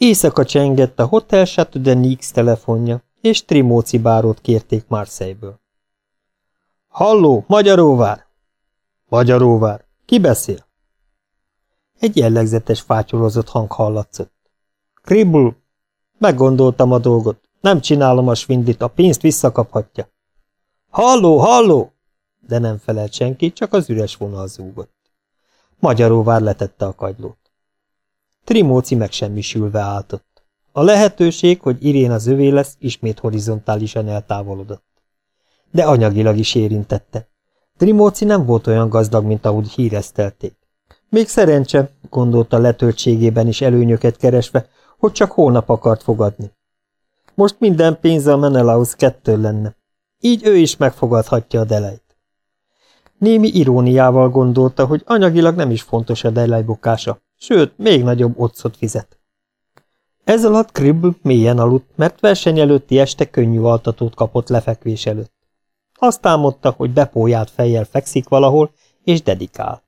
Éjszaka csengett a Hotel Chateau de Nix telefonja, és Trimóci bárót kérték Marseille-ből. Halló, Magyaróvár! Magyaróvár, ki beszél? Egy jellegzetes fátyolozott hang hallatszott. Kribble, meggondoltam a dolgot. Nem csinálom a svindlit, a pénzt visszakaphatja. Halló, halló! De nem felelt senki, csak az üres vonal zúgott. Magyaróvár letette a kagylót. Trimóci megsemmisülve álltott. A lehetőség, hogy Irén az övé lesz, ismét horizontálisan eltávolodott. De anyagilag is érintette. Trimóci nem volt olyan gazdag, mint ahogy híreztelték. Még szerencse, gondolta letöltségében is előnyöket keresve, hogy csak holnap akart fogadni. Most minden pénze a Menelaus kettő lenne. Így ő is megfogadhatja a delejt. Némi iróniával gondolta, hogy anyagilag nem is fontos a delej bukása, sőt, még nagyobb otcot fizet. Ez alatt Kribble mélyen aludt, mert verseny előtti este könnyű altatót kapott lefekvés előtt. Azt álmodta, hogy bepójált fejjel fekszik valahol, és dedikál.